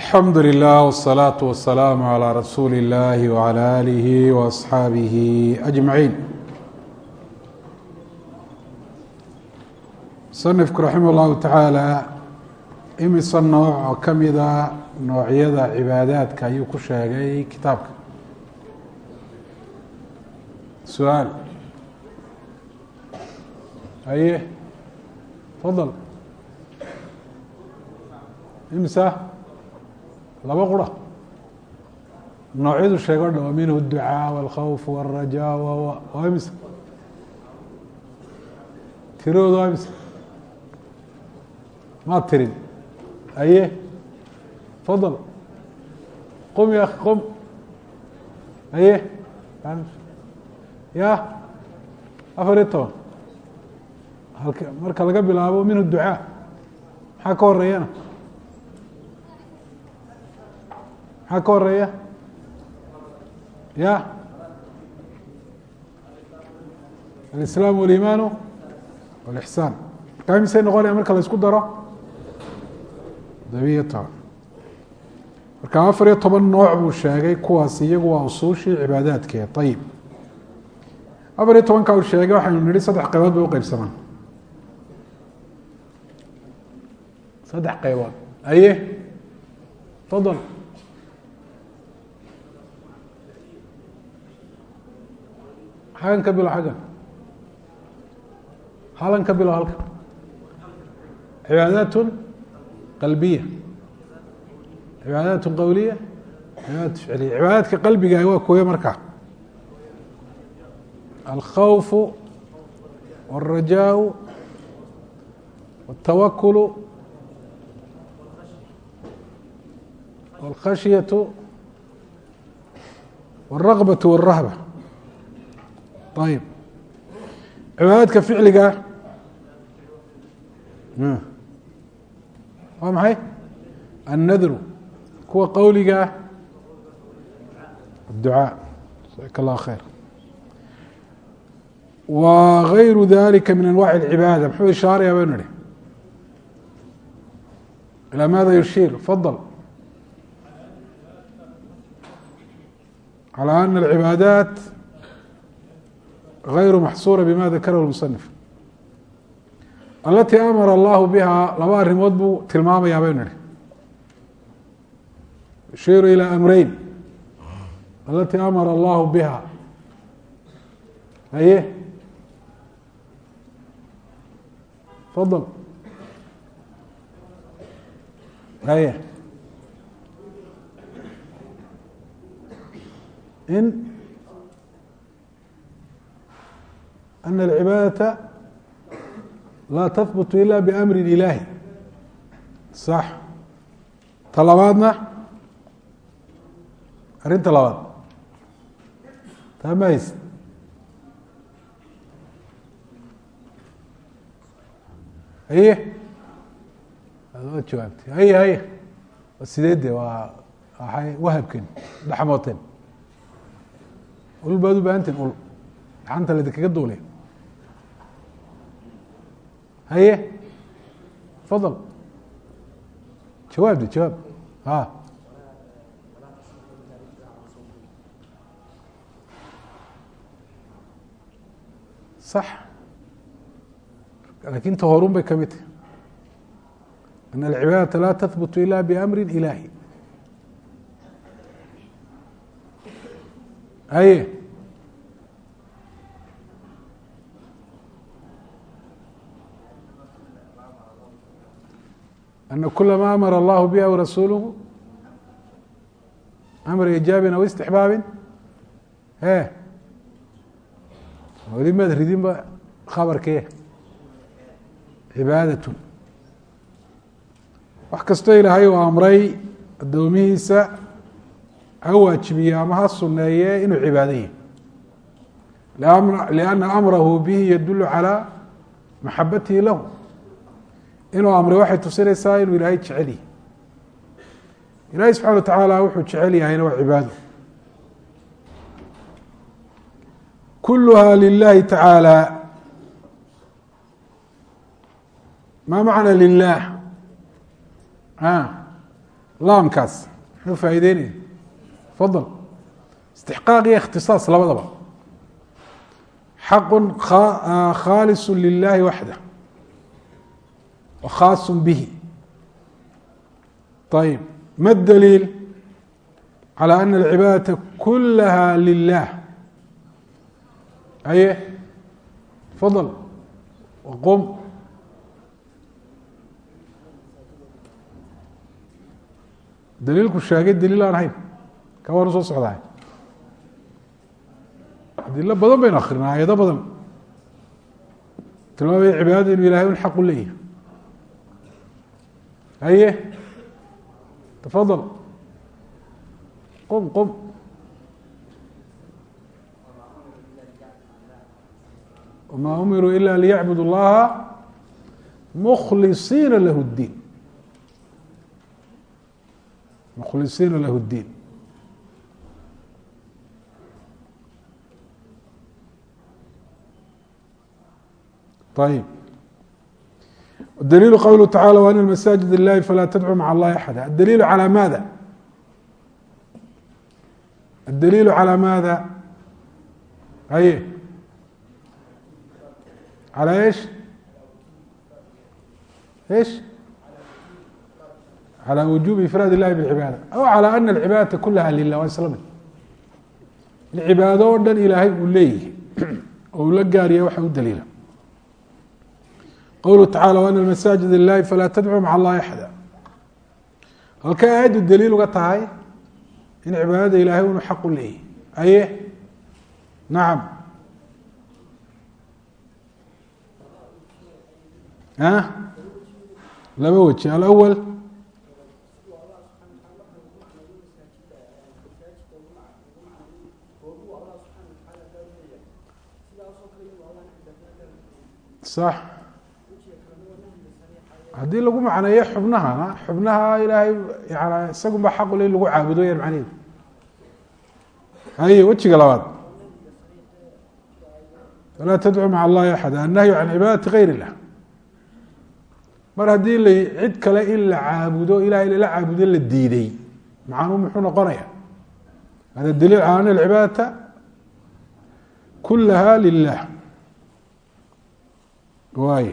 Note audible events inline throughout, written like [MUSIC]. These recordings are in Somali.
alxamdu lilah wsalaatu wasalaamu calaa rasuuli illahi wcala aalihi waasxaabihi ajmaciin musanifku raximah llahu tacaala imisa nooc oo ka mida noocyada cibaadaadka ayuu ku sheegay kitaabka. Su'aal. Aye tafadal imsa laba qura noocyadu sheego o dhan wa minhu اducaa wاlkhawf wاlrajaa waa imisa tiradooda waa imisa maad tirin aye fadal qum ya akhi qum aye ya afar iyo toban halk marka laga bilaabo minhu ducaa maxaa ka horeeyana maxaa ka horreeya ya. Alislaam walimaanu walixsaan markaa imisay noqonaya marka la isku daro? Todobiyo toban marka afar iyo toban nooc buu sheegay kuwaas iyagu waa usuushii cibaadaadkee ayib afar iyo tobanka uu sheegay waxaynu nihi saddex qaybood bay uqeybsamaan saddex qaybood. Aye? Fadal xagan ka bilo xaggan halan ka bilo halka cibaadaat qalbiya cibaadaat qowliya cibaadaat ficliya cibaadaadka qalbiga waa kuwe markaa alkhawf wاlrajaaء wالtawakul wاlkhashyaة wالragbaة wالrahbة ayib cibaadaadka ficliga waa maxay annadru kuwa qowligaa adducaa jazaaka اllah khayr wa gayru dalika min anwaci اlcibaada muxuu ishaaraya baynu ihi ilaa maada yushiir fadal calى ana اlcibaadaat غayru maxsuura bima dakarahu musanif alatii amara allahu biha laba arrimood buu tilmaamayaa baynu ihi yushiiru ilى amreyn alatii amara allahu biha haye fadal haye in أن العباadة laa تhبت إlا بأmr إلaahi صح ta labaadna arinta labaad taa ma hays haye waa jawaabtay haye haye sidee de waa waay wahabken dhaxmooteen ul baad u baahantiin ul gaxanta ladinkaga duulay haye fadal jawaab de jawaab a sax laakiin ta horun bay ka mid tahy an alcibaadata laa tahbut ila biamri ilaahi haye أن kula ma amara اllah bh aw rasuulhu amr ijaabin aw istixbaabi e weli maad ridinba khabarkee cibaadaة wax kastoo ilaahay uu amray addoomihiisa ha waajibiye ama ha suneeye inuu cibaadaye لأna amrahu bihi yadul calى maxabatihi lahu inuu amray waxay tusinaysaa inuu ilaahay jecel yahay ilahay subxana wa tacaala wuxuu jecel yahayna waa cibaado. Kuluha lilahi taعaalى ma macna lilah laamkaas muxuu faa'ideynaya fadal istixqaaq iyo ikhtisaas labadaba. Xaqu khaalisu lilahi waxdah khaasu bihi ayib ma daliil calى ana alcibaadata kulaha lilah aye fadal waqum daliilku sheegay daliil aan ahayn ka waanu soo socdahay adilo badan baynu akrinaa ayado badan tilmaamaya cibaadada inuu ilahay un xaq u leeyahay haye tafadal qum qum wma umiruu ila liyacbudu اllaha mkhlisiina lah اdiin mkhlisiina lahu اdiin ayb daliilu qowluhu tacala wa ana masaajid اllahi falaa tadcuu maca allahi axada adaliilu calى maada adaliilu calى maada haye calى ايش ايش calى wujubi ifraad اllahi bاlcibaada aw calى ana alcibaadata kulaha lilah waa isla mid cibaado o dhan ilaahay uu leeyihi oo uu la gaariya waxa u daliila qowluhu tacala waana masaajid اllahi falaa tadcuu maca allahi axada halkay aayaddu daliil uga tahay in cibaadada ilahay unu xaq u leeyahy aye nacam laba weji alأwl sax haddii lagu macneeyo xubnahana xubnaha ilaahay yan isagun ba xaq ule in lagu caabudo yan macnaheedu haye wejiga labaad. Falaa tadcuu maca allahi axada annahyu can cibaadati gayr illah mar haddii la cid kale in la caabudo ilahay lala caabudo la diiday macnuu muxuu noqonaya? Hada daliil calى ana alcibaadata kulaha lilah waay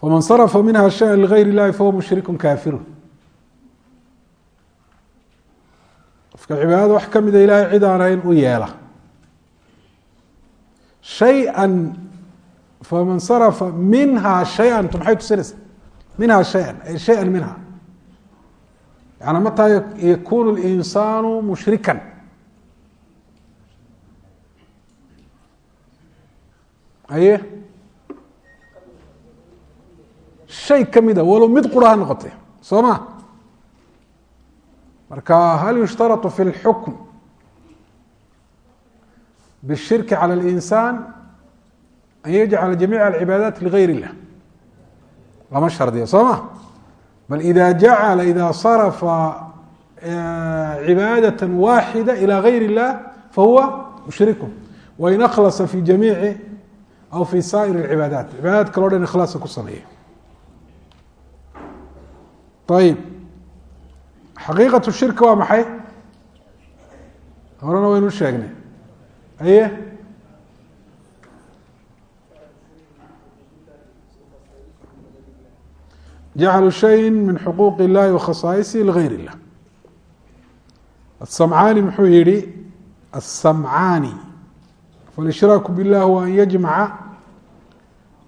faman sarfa minha shaya ligayr اllahi fahuwa mushriku kafiru qofka cibaadada wax kamida ilahay cid aan ahayn u yeela shaya faman sarfa minha shaya tu maxay tusinaysa minha shaya ay shaya minha yani mataa yakunu اlinsaanu mushrikan aye shay kamida walow mid qura ha noqotay soo ma marka hal yushtarط fi اlxukm bالshirki calى الإnsaan an yajcala jamiiع الcibaadaat ligayr الlah lama shardiyo soo ma bal إida jacala ida sarfa cibaadaة waaxida ilى gayr الlah fahuwa mushriku wain akhlasa fi jamiici aw fi saa'ir اcibaadaat cibaadaad kaleo dhan ikhlaaska ku sameeya ayib xaqiiqatu shirki waa maxay horena waynu sheegnay aye jaclu shayin min xuquuq illahi wa khasaaisi ligayr illah asamcaani muxuu yihi asamcaani falshraaku biاllah wa an yajmaca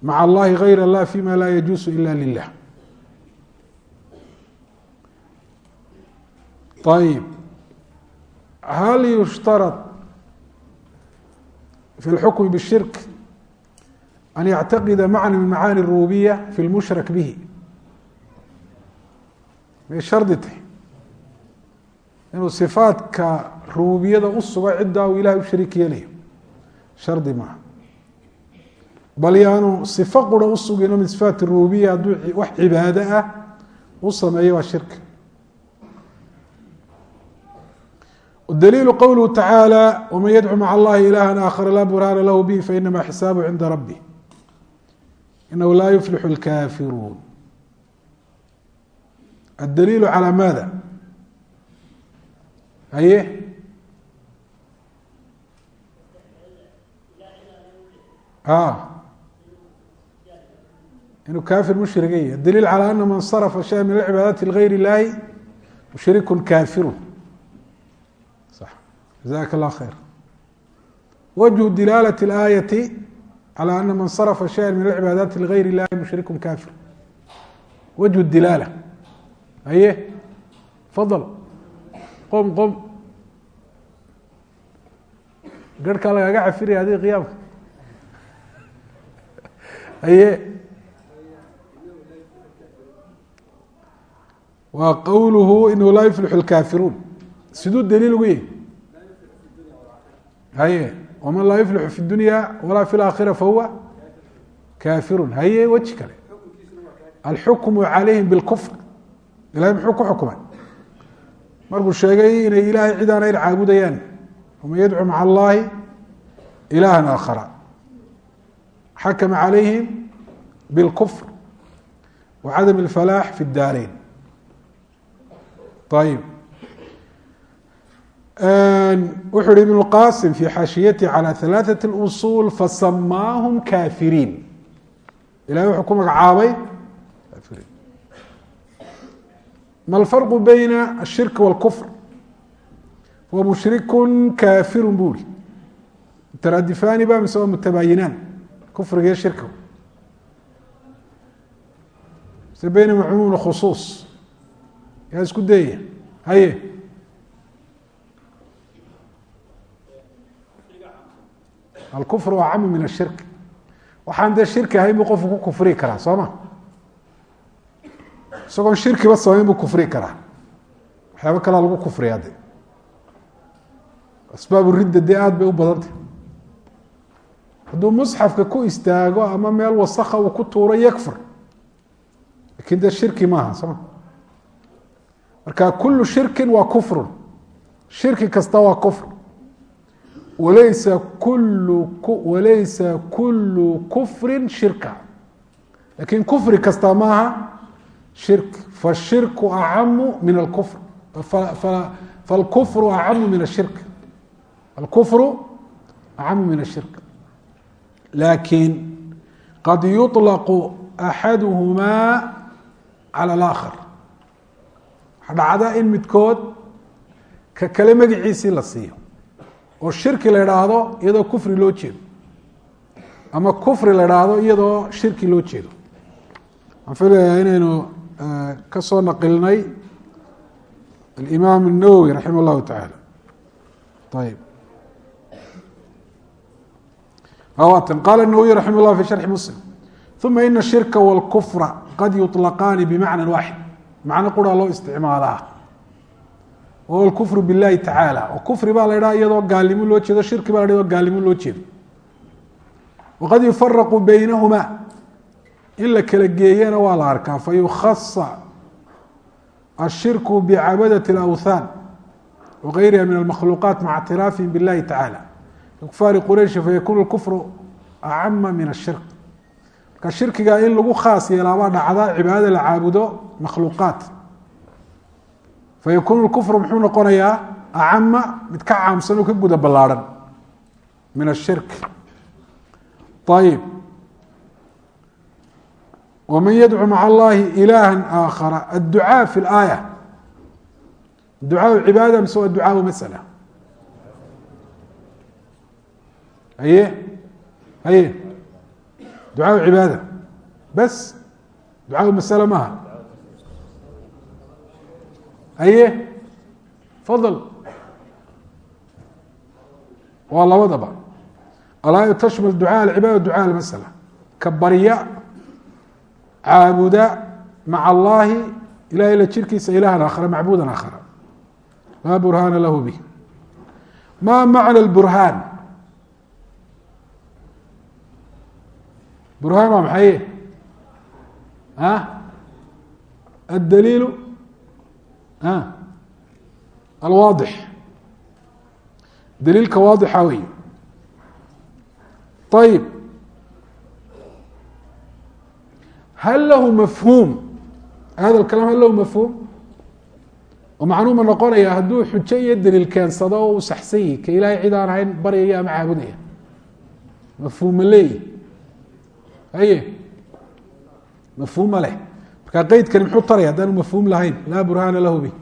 maca allahi gayr allah fima la yajuusu ila lilah ayb hal yushtarad fi lxukmi bishirk an yactaqida macna min macaani rububiya fi lmushrak bihi. May shardi tahy inuu sifaadka rububiyada u sugo ciddaa uu ilahay u shariik yeelayo shardi maaha bal yaanu sifo qura usugino min sifaati rububiya hadduu wax cibaado ah u sameeyo waa shirka daliilu qowluhu tacaalى wman yadcu maca allahi ilaha aakhara laa burhaana lahu bihi fainama xisaabu cinda rabbi inahu laa yuflixu اlkafiruun addaliilu calى maada haye a inuu kafir mushriga yahy daliil calى ana man sarfa shaya min alcibaadaati ligayr اllahi mushriku kafiru sax jazaka اllah khayr wجه dilaalة الآية على أن mن صرف شhيئا من العباadات لغyr الlahi مشhرك كافir وجه الدilaalة aye فضل qم qم garhkaa lagaga cafiraya adig قyaamka aye wa qwlه inhu laa يفلح الكاfiruun siduu dliil ugu yahy haye wman laa yuflixu fi dunya walaa fi laakhira fahuwa kafiru haye weji kale. Alxukmu calayhim bilkufr. Ilahay muxuu ku xukumay markuu sheegay inay ilaahay cid aan ayr caabudayaan waman yadcu maca allahi ilaha aakhara. Xakama calayhim bilkufr wa cadam اlfalaax fi اdaarayn ayib wuxuu hi ibn اqasim fi xaashiyati calى ثalaaثaة اusul fasamaahum kafiriin ilahay wuxuu ku magacaabay ma alfarqu bayna الshirk wاlkufr wa mushriku kafiru bu ri mutaradifani ba mise waa mutabayinaan kufriga iyo shirka mise baynahum cumuum khusuus yaa isku dayaya haye Alkufru acamu min ashirk waxaan dee shirki ahayn buu qofku ku kufri karaa soo ma isagoon shirkiba samayn buu kufri karaa waxyaabo kalea lagu kufriyaa de asbaabu ridda dee aada bay u badantay hadduu musxafka ku istaago ama meel wasaka uu ku tuuro yakfur laakiin dee shirki maaha soo ma marka kulu shirki waa kufrun shirki kasta waa kufr walaysa kulu kufri shirka. Lakin kufri kasta maaha shirk. Fashirku acamu min alkufr. Falkufru acamu min ashirk alkufru acamu min ashirk laakiin qad yuطlaqu axaduhumaa calى alaakhar waxaa dhacda in midkood ka kale magaciisii la siiyo oo shirki la idhaahdo iyadoo kufri loo jeedo ama kufri la idhaahdo iyadoo shirki loo jeedo waxaan filayaa inaynu ka soo naqilnay alimaam الnawowi raximah اllahu taعala ayb awatan qala الnawowiy raximah اllah fi sharxi muslim uma ina الshirka wاlkufra qad yuطlaqaani bimacna waaxid macno quraa loo isticmaalaa wahuwa alkufru billahi tacaala oo kufri baa la ydhaha iyadoo gaalnimo loo jeedo shirki ba la yadhaha iyadoo gaalnimo loo jeedo waqad yufaraqu baynahumaa in la kala geeyana waa la arkaa fa ashirku bicabadati alawthaan wagayriha min almakhluuqaat maca اctiraafihim biاllahi tacaala bikufaari qurayshi fayakunu lkufru acama min ashirk marka shirkiga in lagu khaas yeelaabaa dhacda cibaadada la caabudo makhluuqaat fayakunu lkufru muxuu noqonayaa acama mid ka caamsan oo ka guda ballaarhan min ashirk ayib wman yadcu maca allahi ilaha aakhara adducaa fi laaya ducaau cibaada mise waa ducaau masala haye haye ducaau cibaada bas ducaau masala maaha haye fadl waa labadaba. Alaaya tashmal ducaa alcibaada ducaa almasala. Ka barya caabuda maca allahi ilahay la jirkiisa ilahan aakhara macbuudan aakhara. Laa burhaana lahu bih ma macna burhaan burhaan waa maxaye a addaliilu a alwaadix daliilka waadixa wey ayib hal lahu mafhuum? Hada lkalaam hal lahu mafhuum? Oo macnuuma noqonaya hadduu xujo iyo daliil keensado oo uu saxsan yihi ka ilaahay cid aan ahayn baryaya ama caabudaya. Mafhuuma leeyi. Haye. Mafhuuma leh marka qeydkani muxuu taraya haddaanu mafhuum lahayn. Laa burhaana lahu bi.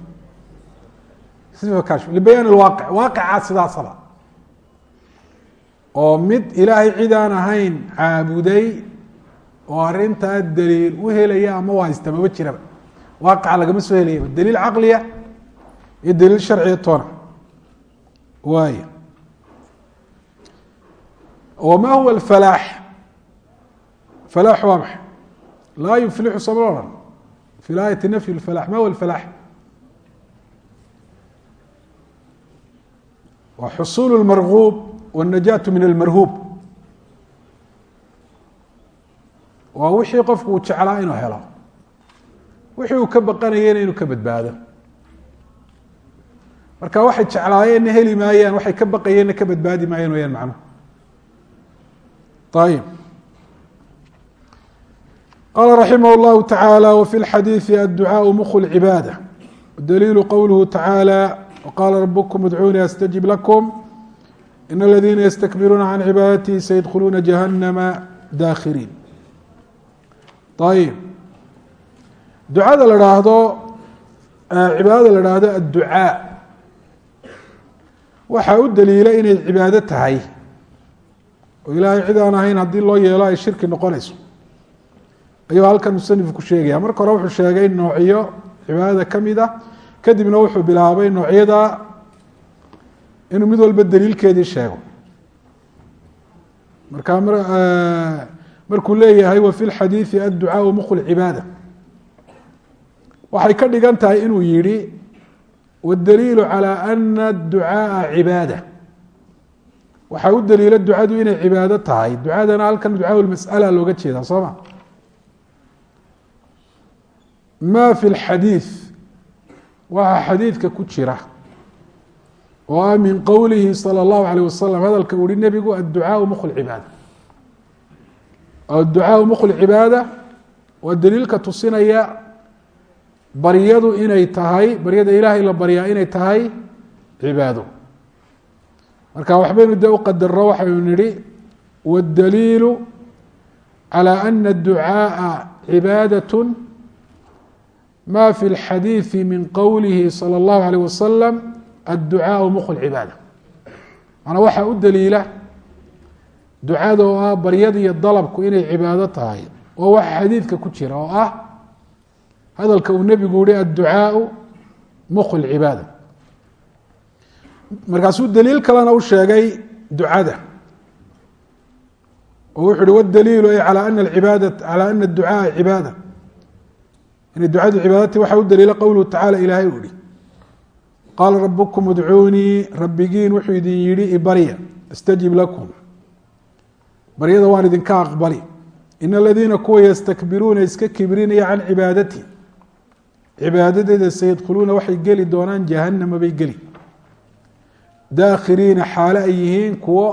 Libayaan alwaaqic waaqicaa sidaasaba oo mid ilaahay cid ahayn caabuday oo arrintaa daliil u helaya ama u haysta maba jiraba. Waaqica lagama soo helayaba daliil caqliya iyo daliil sharciya toona. Waay wma huwa alfalaax? Falaax waa maxay? Laa yuflixu sama odhan fi aayati nafyi lfalax ma huwa alfalaax waa xusuul اlmarguub wاnajaatu min almarhuub waa wixii qofku uu jeclaa inuu helo wixii uu ka baqanayena inuu ka badbaado marka waxay jeclaayeenna heli maayaan waxay ka baqayeenna ka badbaadi maayeen wayaan macnuhu ayib qala raximah اllahu taعaalى wfi اlxadiiثi adducaaءu muk اlcibaadة daliilu qowluhu taعaalى wqala rabkm idcuunii astajib lakum in اladina ystakbiruuna can cibaadatihi sayadkhuluuna jahannama daakhiriin ayib ducada la haahdo cibaadada la haahdo adducaa waxaa u daliila inay cibaado tahay oo ilaahay cid aan ahayn haddii loo yeelo ay shirki noqonayso ayuu halkan musanifku sheegaya marka hore wuxuu sheegay noocyo cibaadada ka mid ah kadibna wuxuu bilaabay noocyada inuu mid walba daliilkeedii sheego marka markuu leeyahay wa fi lxadiiثi adducaaءu muk lcibaada waxay ka dhigan tahay inuu yihi wاdaliilu calى ana adducaaءa cibaada waxaa u daliila ducadu inay cibaado tahay ducadana halkan ducaa masأala looga jeedaa soo ma ma fi اlxadiiث waxaa xadiidka ku jira oo ah min qowlihi salى اllahu عalيه wasalam hadalka uhi nebigu adducaaءu muk اcibaada adducaaءu muk اlcibaada waa daliilka tusinaya baryadu inay tahay baryada ilaahay la baryaa inay tahay cibaado marka waxbaynu dee uqadaro waxaynu nihi wاdaliilu calى ana الducaaءa cibaadaة ma fi اlxadiiثi min qowlihi salى اllahu عalيه wasalam adducaaءu muk اlcibaada manaa waxaa u daliila ducada oo ah baryada iyo dalabku inay cibaado tahay oo waxa xadiidka ku jira oo ah hadalka uu nebigu yihi adducaaءu muk اlcibaada markaasuu daliil kalena u sheegay ducada oo wuxu uhi wاdaliilu ay alى ana ibaada alى ana اducaaءa cibaada inay ducadu cibaadati waxaa u daliila qowluhu tacala ilaahay u ihi qaala rabkm idcuunii rabbigiin wuxuu idin yihi ibarya astajib lakum. Baryada waan idinka aqbali. In aladiina kuwa ystakbiruuna iska kibrinaya can cibaadati. Cibaadadeeda sayadkhuluuna waxay geli doonaan jahanama bay geli. Daakhiriina xaale ay yihiin kuwo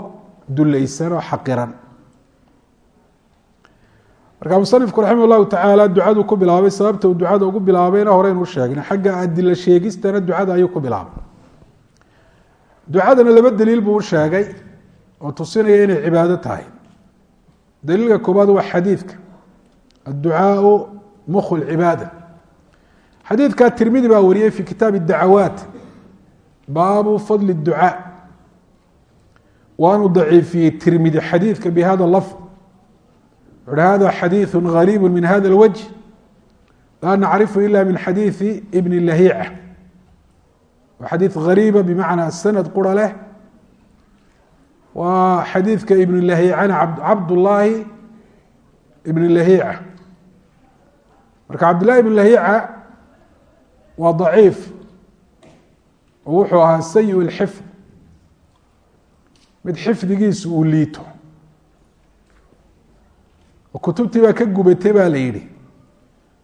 dulaysan oo xaqiran marka musanifku raximah llahu tacaala ducaduu ku bilaabay sababta uu ducada ugu bilaabayna horeynuu sheegnay xagga adila sheegistana ducada ayuu ku bilaabay. Ducadana laba daliil buu u sheegay oo tusinaya inay cibaado tahay. Daliilka koobaad waa xadiidka. Adducaau mukhu lcibaada xadiidka tirmidi baa wariyey fi kitaabi dacawaat baabu fadli اducaa waanuu daciifiyey tirmidi xadiidka bihada lafd hada xadiiثu غariib min hada اlwجه laa nacrifu ila min xadiiثi ibn lahiica waa xadiiث غariiba bimacnaa sanad qura leh waa xadiidka ibn lahiicana cabdullaahi ibn lahiica marka cabdullahi ibn lahiica waa ضaciif oo wuxuu ahaa sayi اlxifd mid xifdigiisu uu liito kutubtii baa ka gubatay baa la yidhi.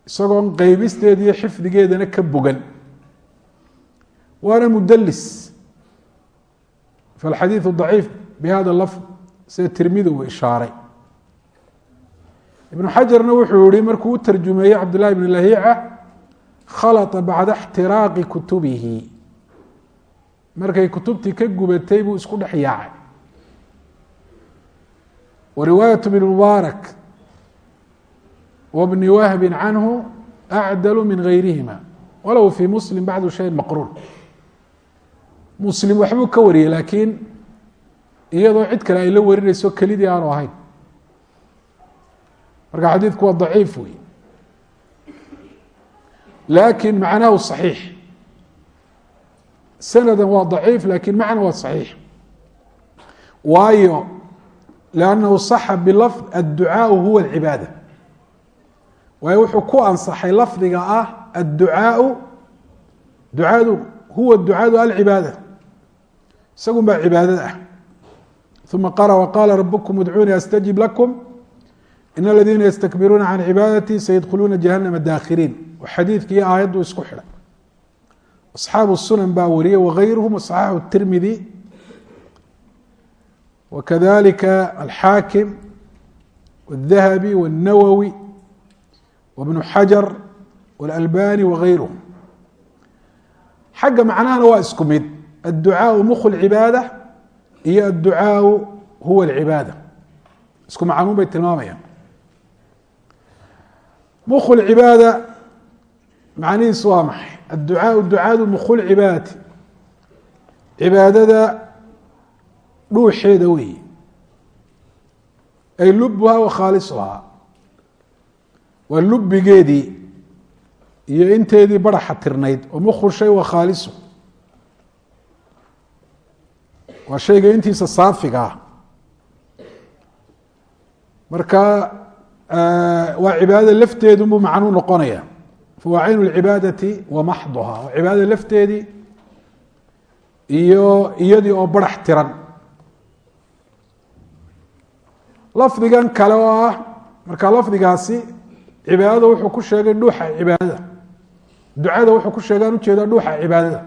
Isagoon qeybisteeda iyo xifdigeedana ka bogan waana mudalis falxadiiثu ضaciif bihada lafd sida tirmidi uu ishaaray. Ibnu xajarna wuxuu yihi markuu u tarjumeeyey cabdullahi bn lahiica khalata bacda ixtiraaqi kutubihi. Markay kutubtii ka gubatay buu isku dhex yaacay. Wa riwaayat bn mubaarak wbni wahbi canhu acdalu min gayrihima walow fii muslim bacdu shayin maqruun muslim waxbuu ka wariyey laakiin iyadoo cid kale ay la warinayso kelidii aanu ahayn marka xadiidku waa daciif wey lakin macnahu صaxiix sanada waa daciif lakin macna waa صaxiix waayo lannahu صaxa bilafd adducaaءu huwa اlcibaada waayo wuxuu ku ansaxay lafdiga ah adducaau ducaadu huwa ducaadu alcibaada. Isagun baa cibaadada ah. Uma qaala waqaala rabukum udcuunii astajib lakum. In aladiina yastakbiruuna can cibaadatii sayadkhuluuna jahanama daakhiriin. Xadiidki iyo aayaddu isku xidhay asxaabu sunan baa wariyey wagayruhum saxaxu tirmidi. Wakadalika alxaakim wاdahabi wاnawowi wbnu xajar wاlalbani wagayruhum xagga macnahana waa isku mid adducaaءu mukhu اlcibaada iyo adducaaءu huwa اlcibaada isku macnuun bay tilmaamayaan mukhu اlcibaada macnihiisu waa maxay adducaaءu ducaadu mukhu lcibaadati cibaadada dhuuxeeda weeye ay lubuhaa wa khaalisuhaa waa lubigeedii iyo inteedii baraxa tirnayd oo mukhu wa khaalisu. Waa shayga intiisa saafiga ah. Marka waa cibaadada lafteedunbuu macnuu noqonaya. Fahuwa caynu اlcibaadati wa maxduha. Waa cibaadada lafteedii iyo iyadii oo barax tiran. Lafdigan kale oo ah marka lafdigaasi cibaadada wuxuu ku sheegay dhuuxa cibaadada. Ducada wuxuu ku sheegay u jeedaa dhuuxa cibaadada.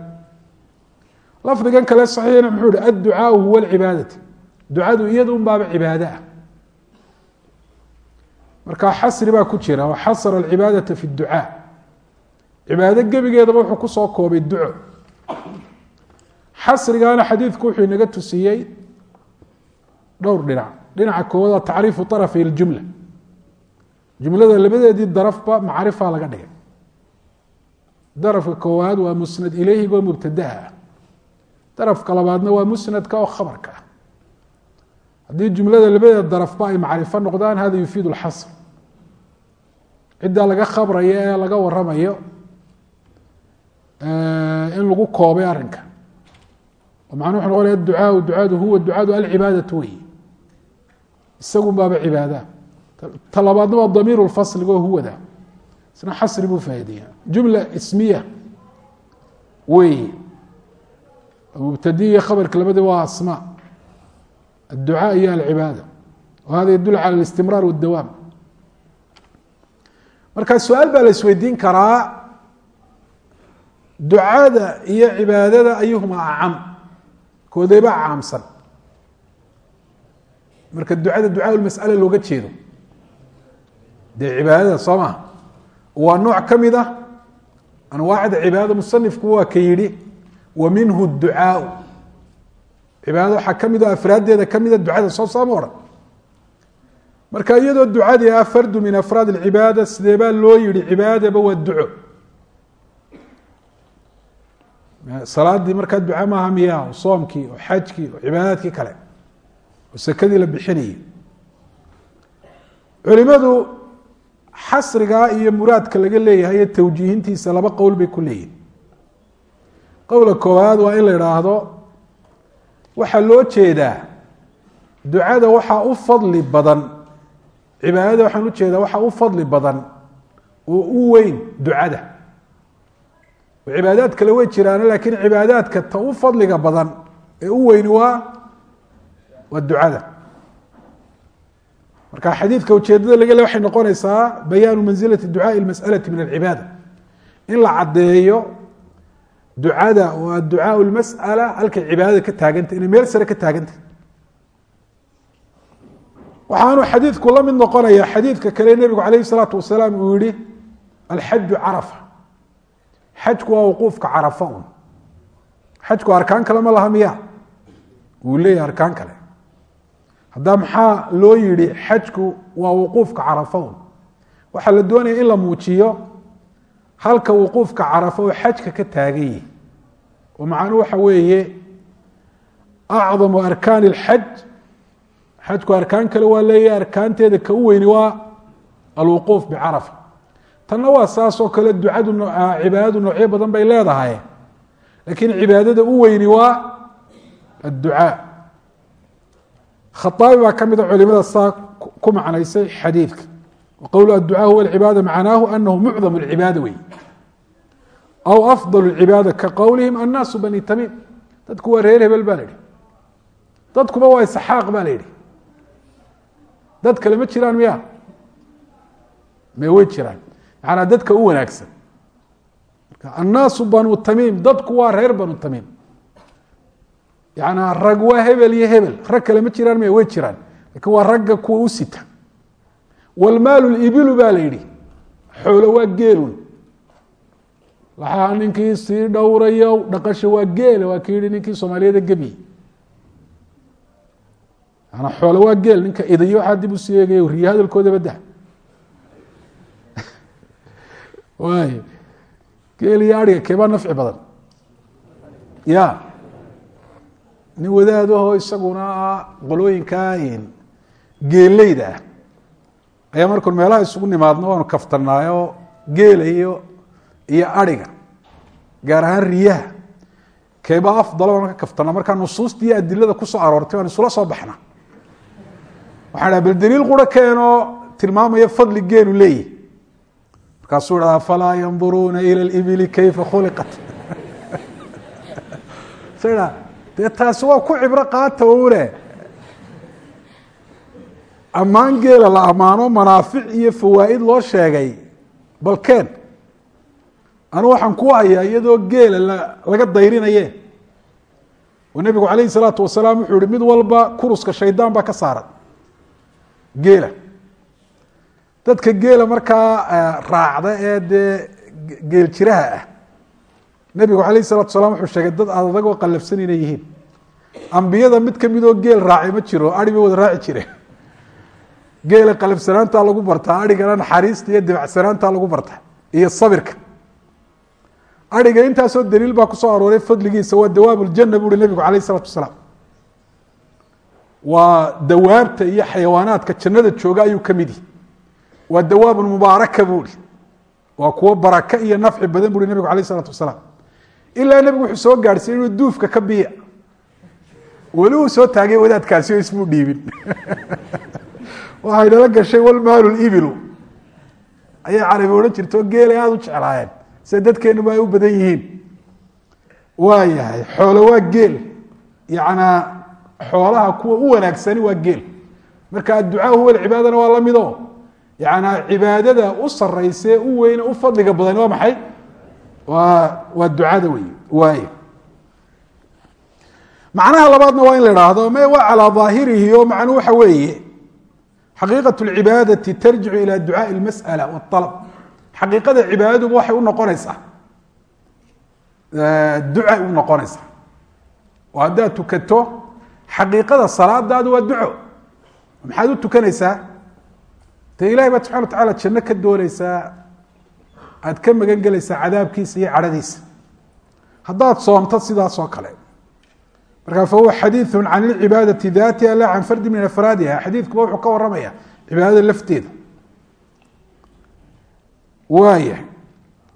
Lafdigan kale saxiixna muxuu ihi adducaau huwa alcibaadati ducadu iyada unbaaba cibaada ah. Marka xasri baa ku jira oo alcibaadata fi dducaa cibaado gebigeedaba wuxuu ku soo koobay duco. Xasrigaana xadiidku wuxuu inaga tusiyey dhowr dhinac. Dhinaca koowaad tacriifu arafi ljumla jumlada labadeedii darafba macrifa laga dhigay. Darafka koowaad waa musnad ileyhigo mubtadaha. Ah darafka labaadna waa musnadka oo khabarka. Ah haddii jumlada labadeeda darafba ay macrifo noqdaan hada yufiid اlxasr ciddaa laga khabrayo ee laga waramayo in lagu koobay arrinka. Macnuu wuxu noqonaya ducaau ducaadu huwa ducaadu alcibaadatu wey. Isagun baaba ta labaadna waa damiir lfasligo huwada isna xasri buu faa'ideeya jumla ismiya wey. Mubtadi iyo khabarka labadaba waa asmaa adducaa iyo alcibaada. Wahada yadul cala اlistimraar wاdawaam marka su'aal baa la isweydiin karaa ducada iyo cibaadada ayuhuma acam. Koodeyba caamsan. Marka ducada ducaa mas'ala looga jeedo dee cibaadada soo maha waa nooc ka mid ah anwaacda cibaadada musanifku waa ka yidhi wa minhu ducaau cibaadada waxaa ka mid o afraaddeeda ka mida ducada soo saama odhan marka iyadoo ducadii ah fardu min afraad اlcibaada sidee baa loo yihi cibaadaba waa duco salaadii markaa duca maaha miya oo soomkii oo xajkii oo cibaadaadkii kale oo sekadii la bixinayay. Culimadu xasrigaa iyo muraadka laga leeyahay iyo tawjiihintiisa laba qowl bay ku leeyihiin qowla koowaad waa in la idhaahdo waxaa loo jeedaa ducada waxaa u fadli badan cibaadada waxaan u jeedaa waxaa u fadli badan oo u weyn ducada. Cibaadaad kale way jiraan laakiin cibaadaadka ta u fadliga badan ee u weyni waa waa ducada marka xadiidka ujeedada laga le waxay noqonaysaa bayaanu mansilati ducaai اlmas'alati min alcibaada. In la caddeeyo ducada oo adducaau lmas'ala halkay cibaadada ka taagantay inay meel sare ka taagantay. Waxaanu xadiidku la mid noqonaya xadiidka kale nebigu calayh isalaatu wasalaam uu yihi alxaju carafa. Xajku waa wuquufka carafa un. Xajku arkaan kale ma laha miya wuu leeyahay arkaan kale haddaa maxaa loo yihi xajku waa wuquufka carafa un waxaa la doonaya in la muujiyo halka wuquufka carafa oo xajka ka taagan yihi oo macnuu waxa weeye acdamu arkaani اlxaj xajku arkaan kale waa leeyahay arkaanteeda ka u weyni waa alwuquuf bicarafa. Tanna waa saas oo kale ducadu cibaadadu noocyo badan bay leedahay. Laakiin cibaadada u weyni waa adducaa khaaabi baa ka mida culimada saa ku macnaysay xadiidka. Waqowlu adducaa huwa cibaada macnaahu anahu mucdam اlcibaada wey aw afdal اcibaada ka qowlihim annaasu bani tamiim. Dadku waa reer hebel baa la yihi dadkuba waa isxaaq baa la yihi dad kale ma jiraan miya me way jiraan. Macanaa dadka u wanaagsan. Annaasu banu tamiim dadku waa reer banu tamiim yanaa rag waa hebel iyo hebel. Rag kale ma jiraan miya way jiraan. Lakin waa ragga kuwa u sita. Wlmaalu libilu baa la yihi xoolo waa geelun. Laxaa ninkii sii dhowrayo dhaqasho waa geele waa ki yihi ninkii soomaaliyada gebi. Ana xoolo waa geel ninka idayo waxaa dib u sii eegaya riya hadalkoodaba dah. [LAUGHS] Waay geel iyo ariga keebaa nafci badan? Ya nin wadaadaho isaguna qolooyinkaa geeleyda ah ayaa markun meelaha isugu nimaadno waanu kaftanaayo geela iyo iyo ariga gaar ahaan riyaha. Keebaa afdalo baanu ka kaftanaa markaa nusuusta iyo adilada ku soo aroortay baan isula soo baxna waxaan dhaha bal daliil qura keenoo tilmaamaya fadli geelu leeyahy markaasuu dhaha falaa yanduruuna ila libili kayfa khuliqat [LAUGHS] dee taasi waa ku cibro qaata une ammaan geela la ammaano manaafic iyo fawaa'id loo sheegay. Balkeen anu waxaan ku hayaa iyadoo geela laga dayrinaye. Oo nebigu calayhi salaatu wasalaam wuxuu yihi mid walba kuruska shaydaan baa ka saaran geela. Dadka geela markaa raacda ee dee geel jiraha ah nebigu calayhi salatu wasalaam wuxuu sheegay dad adagoo qallafsan inay yihiin. Ambiyada mid kamidoo geel raacay ma jiro ari bay wada raaci jireen geela qalafsanaantaa lagu bartaa arigana naxariista iyo dibacsanaantaa lagu bartaa iyo sabirka. Ariga intaasoo daliil baa ku soo arooray fadligiisa waa dawaab ljana bu uhi nebigu calayh isalatu wasalaam waa dawaabta iyo xayawaanaadka jannada jooga ayuu ka mid yihi waa dawaabun mubaaraka bu ihi waa kuwo baraka iyo nafci badan bu uhi nebigu alayh isalatu wasalaam ilaa nebigu wuxuu soo gaadhsiiy inuu duufka ka biya weli uu soo taagay wadaadkaasi oo ismuu dhiibin. [LAUGHS] Waxay nala gashay walmaalu libilu ayay carabi odhan jirta oo geelay aada u jeclaayeen sida dadkeenuba ay u badan yihiin. Waa yahay xoolo waa geel. Yacnaa xoolaha kuwa u wanaagsani waa geel. Marka adducaa huwa cibaadana waa la mid o yanaa cibaadada u sarayse u weyne u fadliga badani waa maxay waa waa ducada wey waay macnaha labaadna waa in la idhaahdo me waa calaa daahirihi oo macnuu waxa weeye xaqiiqaة اcibaadati tarjicu ilى ducaaءi اlmasأala wاalab xaqiiqada cibaadaduba waxay u noqonaysaa ducay u noqonaysaa oo haddaad tukato xaqiiqada salaadaadu waa duco maxaad u tukanaysaa dee ilahay baad subxana wa tacala janno ka doonaysaa aad ka magan gelaysaa cadaabkiisa iyo cadhadiisa haddaad soomtad sidaasoo kale. Markaa fahuwa xadiiu can ilcibaadai daatiha la can fardi min afraadiha. Xadiikuba wuxuu ka waramaya cibaadada lafteeda. Waaya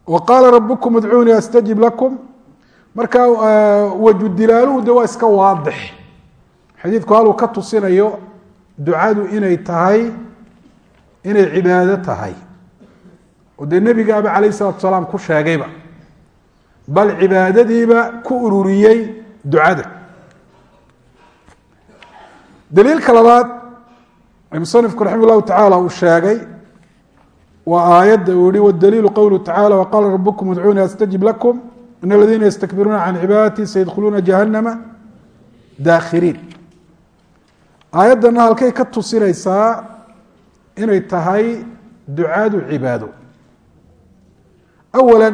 wa qaala rabukum udcuunii astajib lakum. Markaa eh, waju dilaaluhu de waa iska waadix. Xadiidku haluu ka tusinayo ducadu inay tahay inay cibaado tahay oo dee nebigaaba calayh الsalatu salaam ku sheegayba bal cibaadadiiba ku ururiyey ducada. Daliilka labaad ee musanifku raxima llahu tacaala uu sheegay waa aayadda uu yihi wdaliilu qowluhu tacala waqaala rabkum idcuunii astajib lakum in aladiina ystakbiruuna can cibaadatii sayadkhuluuna jahannama daakhiriin. Aayaddana halkay ka tusinaysaa inay tahay ducaadu cibaado awala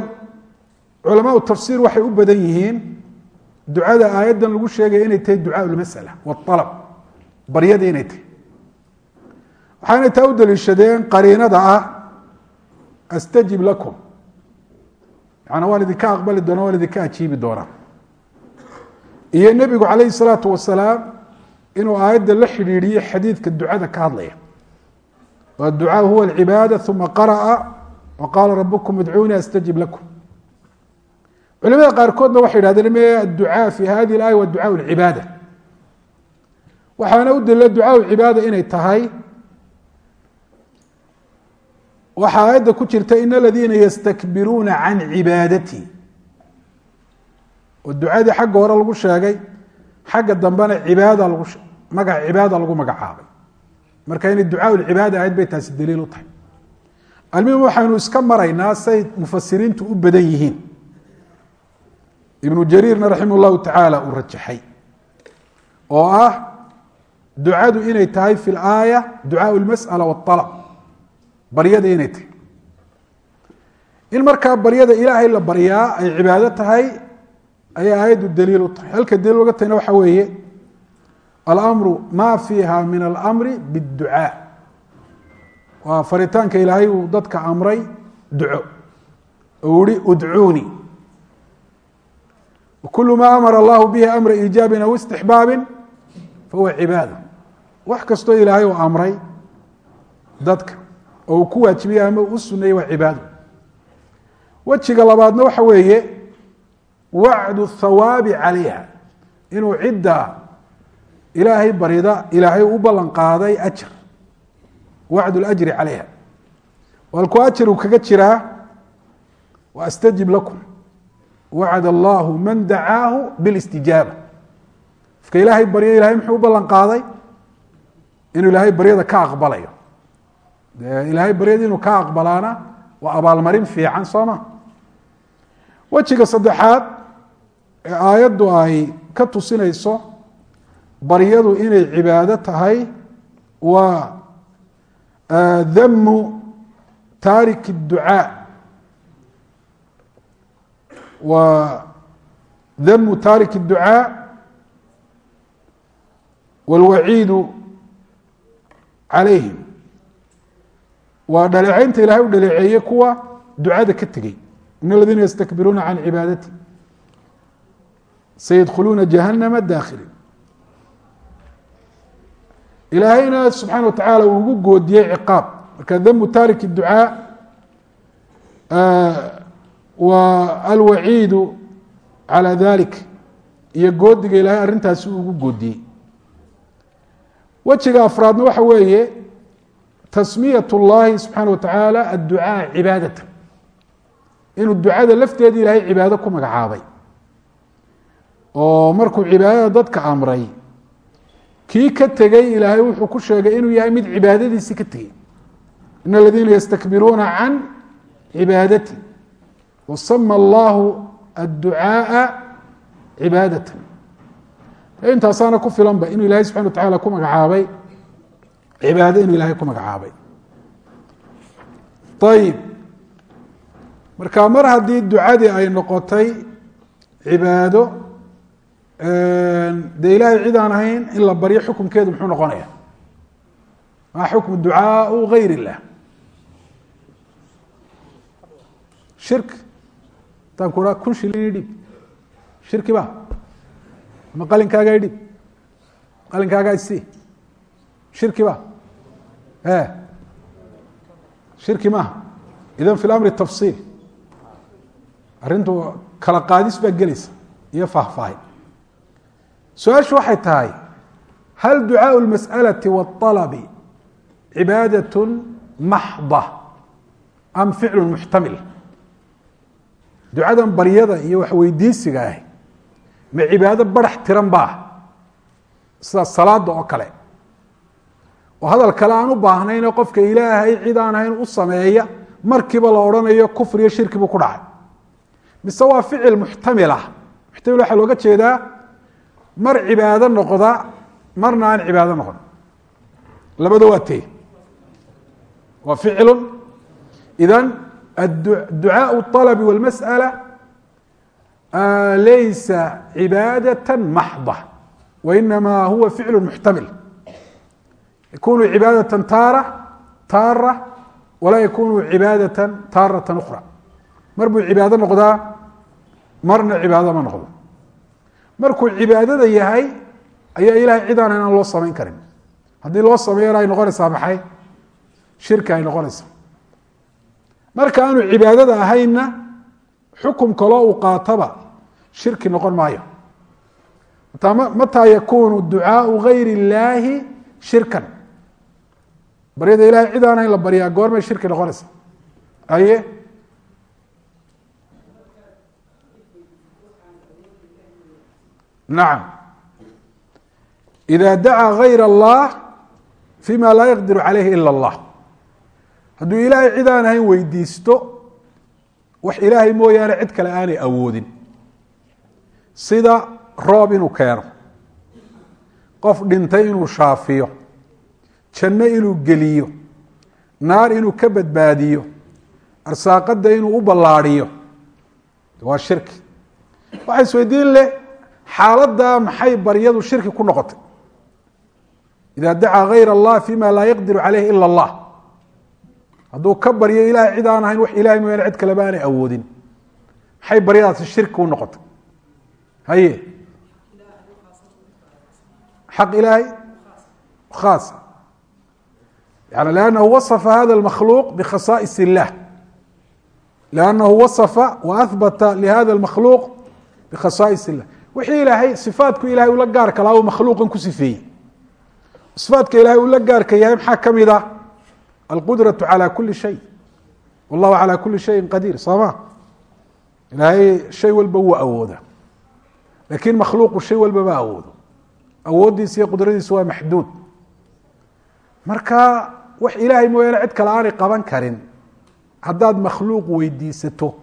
culamaau tafsiir waxay u badan yihiin ducada aayaddan lagu sheegaya inay tahay ducaa lmasala waalab baryada inay tahay waxaanay taa u daliishadeen qariinada ah astajib lakum yaana waan idinka aqbali doona waan idinka ajiibi doonaa iyo nebigu calayhi salaatu wasalaam inuu aayadda la xidhiidhiyo xadiidka ducada ka hadlaya adducaa huwa alcibaada uma qara'a wa qaala rabukum idcuunii astajib lakum. Culimada qaarkoodna waxay yidhahdeen me adducaa fi hadihi اlaaya wa ducaa lcibaada waxaana u dalila ducaa cibaada inay tahay waxaa aayadda ku jirta in aladiina ystakbiruuna can cibaadati. Oo ducadii xagga hore lagu sheegay xagga dambena cibaada lagu magaca cibaada lagu magacaabay. Marka inay ducaa cibaada ahayd bay taasi daliil u tahay almuhim waxaynu iska maraynaa say mufasiriintu u badan yihiin. Ibnu jariirna raximah llahu tacaala uu rajaxay oo ah ducadu inay tahay fi laaya ducaau lmas'ala waalab baryada inay tahay. In markaa baryada ilaahay la baryaa ay cibaado tahay ayay aayaddu daliil u tahay. Halka daliil uga tahayna waxa weeye alamru ma fiiha min alamri biاdducaa waa faritaanka ilaahay uu dadka amray duco. Ou ihi udcuunii kul ma amara allahu bihi amra iijaabin aw istixbaabin fahuwa cibaada. Wax kastoo ilaahay uu amray dadka oo uu ku waajibiyey ama u suneeyey waa cibaado wejiga labaadna waxa weeye wacdu thawaabi calayha. Inuu cidda ilaahay barida ilaahay u ballan qaaday ajar wacd اlajri calayha. Walku ajar uu kaga jiraa wa astajib lakum wacd allahu man dacaahu bilistijaaba qofka ilaahay barya ilahay muxuu u ballan qaaday inuu ilaahay baryada ka aqbalayo. De ilaahay baryada inuu ka aqbalaana waa abaalmarin fiican soo ma? Wejiga saddexaad ee aayaddu ay ka tusinayso baryadu inay cibaado tahay waa damu taariki الducaa wa damu taariki الducaa wاlwaciidu calayhim waa dhaleeceynta ilahay u dhaleeceeye kuwa ducada ka tegey in aladiina ystakbiruuna can cibaadati sayadkhuluuna jahanama daakhilin ilaahayna subxaana watacaala uu ugu goodiyey ciqaab. Marka damu taariki ducaa wa alwaciidu calى dalik iyo goodiga ilahay arrintaasi uu ugu goodiyey. Wejiga afraadna waxa weeye tasmiyat اllahi subxaana wa tacaala adducaa cibaadata inuu ducada lafteeda ilahay cibaado ku magacaabay. Oo markuu cibaadada dadka amray kii ka tegey ilaahay wuxuu ku sheegay inuu yahay mid cibaadadiisii ka tegey in aladiina ystakbiruuna can cibaadati. Wasama allahu adducaaa cibaadata intaasaana ku filanba inuu ilahay subxana wa tacaala ku magacaabay cibaado inuu ilahay ku magacaabay. Ayib marka mar haddii ducadii ay noqotay cibaado dee ilaahay cid aan ahayn in la baryo xukunkeedu muxuu noqonaya maa xukmu ducaau gayr illah shirk hataan ku haa kun shilin idhib. Shirki ba ama qalinkaaga idhib? Qalinkaaga isi shirki ba e shirki maaha? Idan fi lamri tafsiil. Arrintu kala qaadis baa gelaysa iyo faahfaahin su-aashu waxay tahay hal ducaaءu اlmasأalaةi wالطalbi cibaadaة maxضة am ficlu muxtamil ducadan baryada iyo waxweydiisiga ah ma cibaado barax tiran ba sida salaada oo kale oo hadal kale aan u baahnayn qofka ilaahay cid aan ahayn u sameeya markiiba la odhanayo kufriyo shirki buu ku dhacay mise waa ficil muxtamilah muxtamil waxaa looga jeedaa mar cibaado noqda marna aan cibaado noqon labada waa tee waa ficlu idan ducaaء الطalb wاlmasألة laysa cibaadaة maxضة wainama huwa ficlu muxtamil yakunu cibaadaة taara taara walaa yakunu cibaadaة taaraة أخrى mar buu cibaado noqdaa marna cibaado ma noqdo markuu cibaadada yahay ayaa ilahay cid aan inaan loo samayn karin. Haddii loo sameeyana ay noqonaysaa maxay? Shirki ay noqonaysaa. Marka aanu cibaadada ahaynna xukum kaloo uu qaataba shirki noqon maayo. Mataa yakunu ducaaءu gayr اllaahi shirkan. Baryada ilahay cid aan la baryaa goormay shirki noqonaysa aye nacam ida dacaa gayr اllah fima laa yaqdiru calayhi ila اllah hadduu ilaahay cid aan ahayn weydiisto wax ilaahay mooyaane cid kale aanay awoodin. Sida roob inuu keeno. Qof dhintay inuu shaafiyo. Janno inuu geliyo. Naar inuu ka badbaadiyo. Arsaaqadda inuu u ballaadhiyo. Waa shirki. Waxaa isweydiin xaaladaa maxay baryadu shirki ku noqotay? Idaa dacaa hayr allah fima laa yaqdiru caleyh ila allah hadduu ka baryo ilahay cid aan ahayn wax ilahay mooyaane cid kaleba aanay awoodin. Maxay baryadaasi shirki u noqotay? Haye. Xaq ilaahay? Khaasa yani liannahu wasafa hada lmakhluuq bikhasaa'is illah liannahu wasafa waahbata lihada lmakhluuq bikhasaa'is illah wixii ilaahay sifaadku ilahay ula gaarka laha u makhluuqan ku sifeeyey. Sifaadka ilahay uu la gaarka yahay maxaa ka mid a? Alqudratu calaa kuli shay. Wallahu calaa kuli shayin qadiir soo ma? Ilaahay shay walba wuu awooda laakiin makhluuqu shay walbama awoodo. Awooddiisa iyo qudradiisa waa maxduud. Marka wax ilaahay mooyaane cid kale aanay qaban karin haddaad makhluuq weydiisato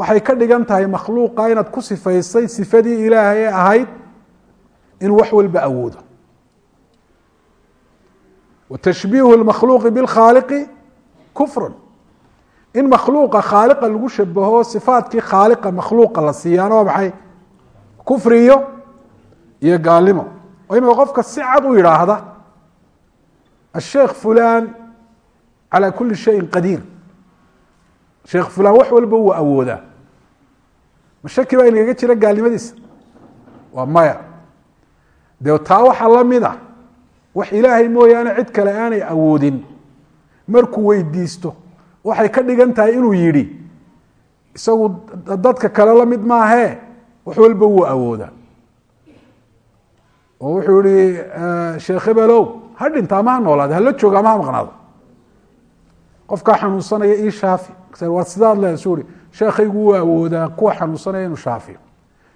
waxay ka dhigan tahay makhluuqa inaad ku sifaysay sifadii ilaahay ee ahayd inuu wax walba awoodo. Watashbiihu lmakhluuqi bilkhaaliqi kufrun. In makhluuqa khaaliqa lagu shabaho sifaatkii khaaliqa makhluuqa la siiyaana waa maxay? Kufri iyo gaalnimo. Oo imika qofka si cad u yidhaahda asheekh fulan calى kuli shayin qadiir. Sheekh fulan wax walba wuu awoodaa ma shaki baa inagaga jira gaalnimadiisa waa maya. Dee taa waxaa la mid a wax ilaahay mooyaane cid kale aanay awoodin. Markuu weydiisto. Waxay ka dhigan tahay inuu yidhi isagu dadka kale la mid maahee wax walba wuu awoodaa oo wuxuu yihi sheekh hebelow ha dhinta ama ha noolaade hala jooga ama ha maqnaado. Qofkaa xanuunsanaya ii shaafi. Waa sidaad le su sheekaygu wuu awoodaa kuwa xanuunsanaya inuu shaafiyo.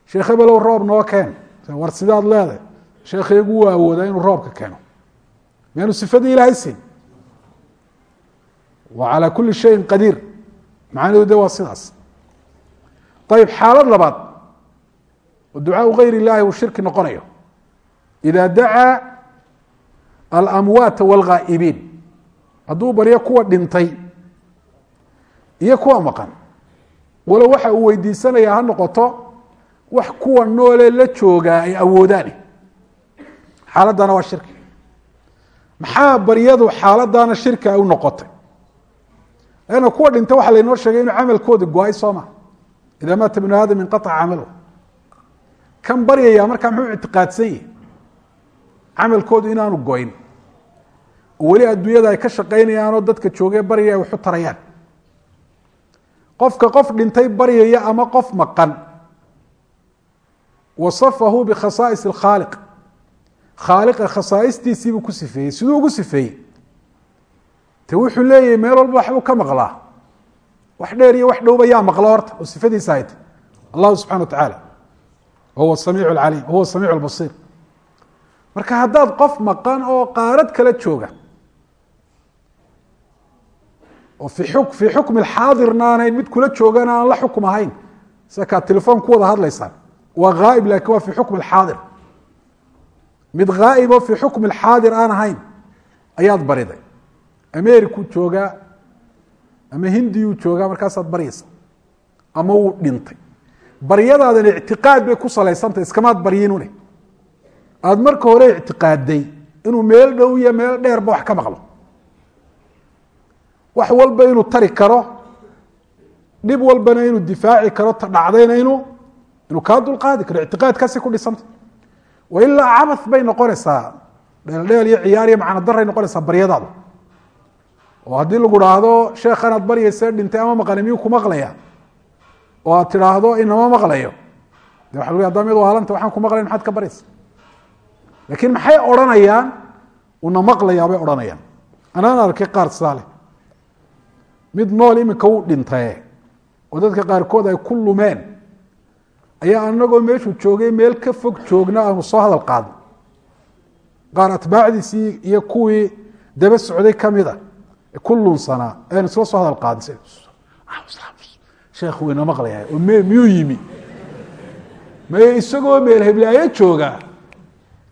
Sheekhe balow roob noo keen war sidaad leedahy sheekhaygu wuu awoodaa inuu roobka keeno. Miyaanu sifadii ilaahay siin. Wa calaa kuli shayin qadiir. Macanidu de waa sidaas. Ayib xaalad labaad ducaau gayr illaahi uu shirki noqonayo. Ida dacaa alamwaata wاlghaa'ibiin hadduu baryo kuwa dhintay iyo kuwa maqan walow waxa uu weydiisanaya ha noqoto wax kuwa noole la joogaa ay awoodaane. Xaaladana waa shirki. Maxaa baryadu xaaladana shirki ay u noqotay? Lanna kuwa dhinta waxaa laynoo sheegay inuu camalkooda go'ay soo ma. Ida maata bnu aadam inqaطca camalu. Kan baryaya markaa muxuu ictiqaadsan yahi camalkoodu inaanu goyn oo weli adduunyada ay ka shaqaynayaanoo dadka joogee baryaya ay waxu tarayaan qofka qof dhintay baryaya ama qof maqan. Wasafahu bikhasaais اkhaaliq khaaliqa khasaa'istiisiibuu ku sifeeyey. Siduu ugu sifeeyey. Te wuxuu leeyahay meel walba waxbuu ka maqlaa. Wax dheer iyo wax dhowba yaa maqlo horta oo sifadiisa ay tay allahu subxana wa tacaala wahuwa samiic alcaliim wahuwa samiic albasiir marka haddaad qof maqan oo qaarad kala jooga oo fii xukmi xaadirna mid kula joogana aan la xukum ahayn. Sida telefoon ku wada hadlaysaan. Waa ghaa'ib laakiin waa fi xukmi xaadir mid ghaa'ib oo fi xukmi xaadir aan ahayn ayaad bariday. Americuu joogaa ama hindiyuu joogaa markaasaad baryaysa ama wuu dhintay. Baryadaadan ictiqaad bay ku salaysantah iskamaad baryinune aada marka hore ictiqaaday inuu meel dhow iyo meel dheerba wax ka maqlo wax walba inuu tari karo dhib walbana inuu difaaci karo dhacdayna inuu inuu kaa dulqaadi karo ictiqaadkaasi ku dhisanta wailaa cabah bay noqonaysaa dheeldheel iyo ciyaar iyo macno daray noqonaysaa baryadaada oo haddii lagu dhaahdo sheekhan aad baryaysa dhintay ama maqani miyuu ku maqlaya oo aad tidhaahdo inama maqlayo. De waa l ada mid waalanta waxaan ku maqlayn maxaad ka baryaysa laakiin maxay odhanayaan? Una maqlayaa bay odhanayaan. Anaan arkay qaar leh mid nool iminka uu dhintaye oo dadka qaarkood ay ku lumeen ayaa anagoo meeshuu joogay meel ka fog joogna aanu soo hadal qaadno. Qaar atbaacdiisii iyo kuwii daba socday kamida ku lunsanaa aynu isla soo hadal qaadin sheekh wuu ina maqlayaa oo me miyuu yimi? Maye isagoo meel heblaayo jooga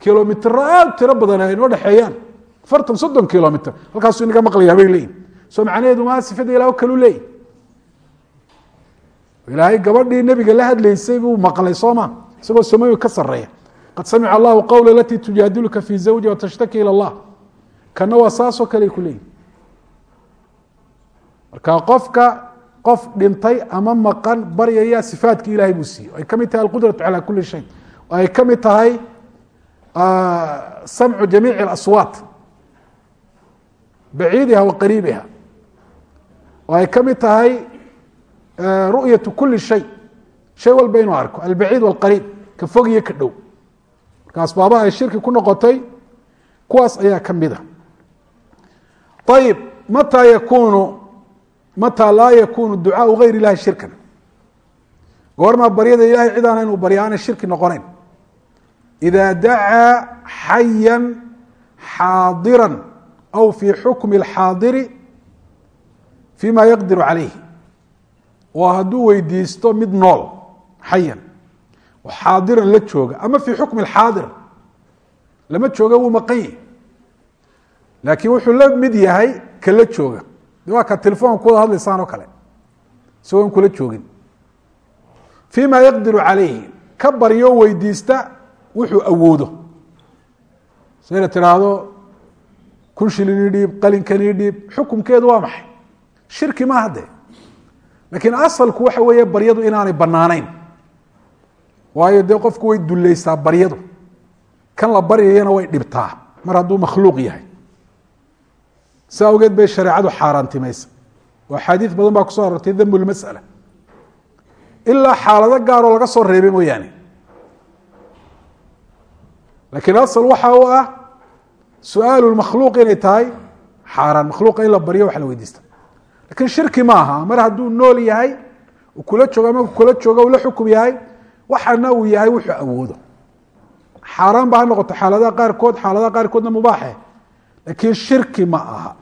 kilomitro aad tiro badan ay noo dhexeeyaan afartan soddon kilomitr halkaasuu inaga maqlayaa bay leeyihiin soo macnaheedu maa sifada ilah kalu leeyi ilaahay gabadhii nebiga la hadlaysay buu maqlay soo ma? Isagoo samooyin ka sareeya qad samica allahu qawla alatii tujaadiluka fii zawji watashtaki ila allah. Kana waa saasoo kale ku leeyihi marka qofka qof dhintay ama maqan baryaya sifaadka ilahay buu siiyey. Ay ka mid tahay alqudratu calaa kuli shay. Oo ay ka mid tahay samcu jamiic اlaswaat baciidiha wa qariibiha oo ay ka mid tahay ru'yatu kuli shay. Shay walba inuu arko. Albaciid walqariib. Ka fog iyo ka dhow. Marka asbaabaha ay shirki ku noqotay kuwaas ayaa ka mid a. Ayib mataa yakunu mataa laa yakunu ducaau gayr ilahi shirkan. Goormaa baryada ilahay cid aana inuu shirki noqonayn. Ida dacaa xaya xaadira aw fi xukmi اlxaadiri fima yaqdiru calayh waa hadduu weydiisto mid nool xayan xaadiran la jooga ama fi xukmi اxaadir lama jooga wuu maqan yahi laakiin wuxuu la mid yahay ka la jooga. De waa ka telefoonka kuwada hadlaysaan oo kale. Isagoo in kula joogin. Fima yaqdiru calayhi ka baryo weydiista wuxuu awoodo. So ina tiraahdo kun shilin ii dhiib qalinkan ii dhiib xukumkeedu waa maxay shirki maaha dee laakiin asalku waxa weeye baryadu inaanay banaanayn waayo dee qofku way dulleysaa baryadu. Kan la baryayana way dhibtaa. Mar hadduu makhluuq yahay. Si awgeed bay shareecadu xaaraantimaysa. Oo axaadiis badan baa ku soo arortay dambu lmas'ala ilaa xaalado gaaroo laga soo reebay mooyaane. Laakiin asal waxa u ah su'aalu makhluuq inay tahay xaaraan. Makhluuqa in la baryo wax la weydiista laakiin shirki maaha. Mar hadduu nool yahay kula joogo ama kula joogo la xukum yahay waxana uu yahay wuxuu awoodo. Xaaraan ba ha xaaladaha qaarkood xaaladaha qaarkoodna mubaaxe. Laakiin shirki ma aha.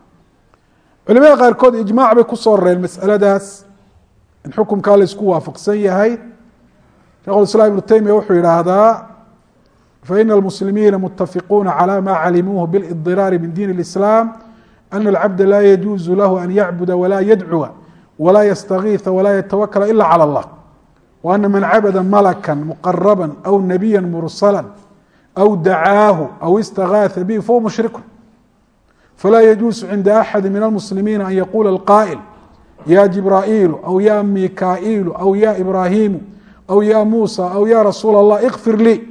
Culimada qaarkood ijmaac bay ku soo roreen masaladaas. In xukumkaa laysku waafaqsan yahay. Shekhul islaam ibnu taymiya wuxuu yidhaahdaa faina almuslimiina mutafiquuna calى ma calimuuhu bilidiraari min diin اlislaam ana alcabda laa yajuuzu lahu an yacbuda walaa yadcuwa walaa yastagiiثa walaa yatawakala ila calى اllah wa ana man cabada malaka muqaraba aw nabiya mursala aw dacaahu aw istagaaثa bihi fahuwa mushriku falaa yajuusu cinda axadi min almuslimiina an yaquula alqaa'il ya jibraa'iilu aw ya mikaa'iilu aw ya ibraahiimu aw ya muusa aw ya rasuula allah ikfir lii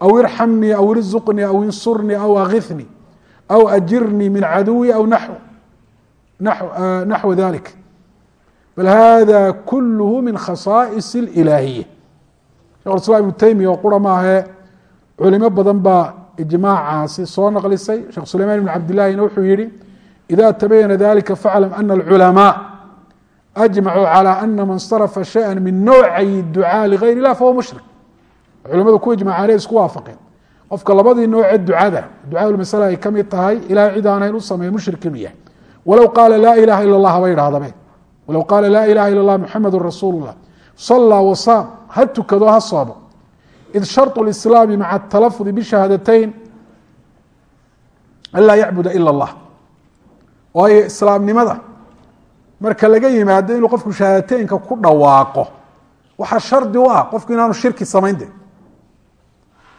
aw irxamnii aw irzuqnii aw insurnii aw akifnii aw ajirnii min caduwi aw naxwa dalik bal hada kulluhu min khasaa'is اlilaahiya shekh islam ibnu taymiya oo qura maahe culimo badan baa ijmaacaasi soo naqlisay sheekh sulayman ibn cabdillahina wuxuu yihi ida tabayana dalika faclam ana alculamaa ajmacuu calى ana man sarafa shaya min nowcay ducaa ligayr ilah fahuwa mushrik culimadu ku ijmacaanay isku waafaqeen qofka labadii nooce ducada ducaaulmasala ay ka mid tahay ilahay cid aanayn u sameey mushrik yahay walow qaala laa ilaha ila lah haba idhahdabe walow qaala laa ilaha ila lah muxamedun rasuululah sallaa wasaam ha tukado ha soomo id sharطu lislaami maca atalafudi bishahaadateyn an yacbuda ila اllah waayo islaamnimada marka laga yimaado inuu qofku shahaadateynka ku dhawaaqo waxaa shardi u ah qofku inaanu shirki samayn de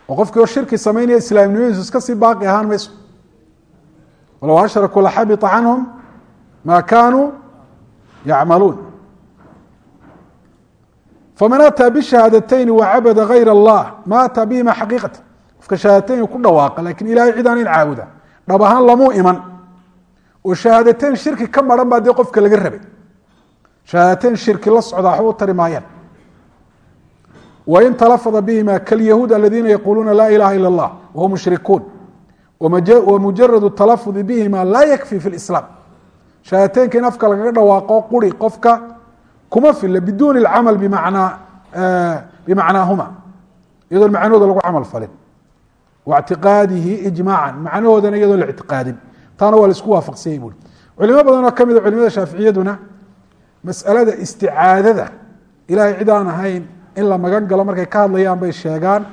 oo qofkii oo shirki samaynaya islaamnimadiisu iska sii baaqi ahaan mayso walow ashrakuu laxabita canhum ma kanuu yacmaluun. Faman ataa bishahaadateyn wacabada gayr allah ma ataa bihima xaqiiqata qofka shahaadateyn ku dhawaaqa laakiin ilahay cid in caabuda. Dhab ahaan lamuu iman. Oo shahaadateyn shirki ka maran baa dee qofka laga rabay. Shahaadateyn shirki la socda waxba u tari maayaan wain talafada bihima kalyahuud aladiina yaquluuna laa ilaha ila اllah wahum mushrikuun wamujaradu talafudi bihima laa yakfi fi lislaam shahaadateynka in afka lagaga dhawaaqo quri qofka kuma fila biduuni اlcamal bmanaa bimacnaahuma. Iyadoon macnahooda lagu camal falin. Waictiqaadihi ijmaacan macnahoodana iyadoon la ictiqaadin. Taana waa la isku waafaqsanyay buuri culimo badan oo kamida culimada shaaficiyaduna masalada isticaadada ilahay cid aan ahayn in la magan galo markay ka hadlayaan bay sheegaan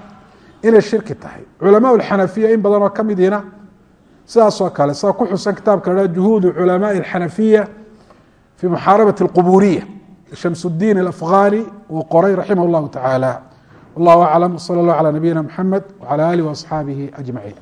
inay shirki tahay culamaa alxanafiya in badan oo ka midiina sidaasoo kale sida ku xusan kitaabka la hah juhuudu culamaai alxanafiya fi muxaarabati alquburiya shams اdiin alafghani uu qoray raximah اllahu tacaala wallahu aclam wsala اllah calى nabiyina mxamed wcalى alih waasxaabihi ajmaciin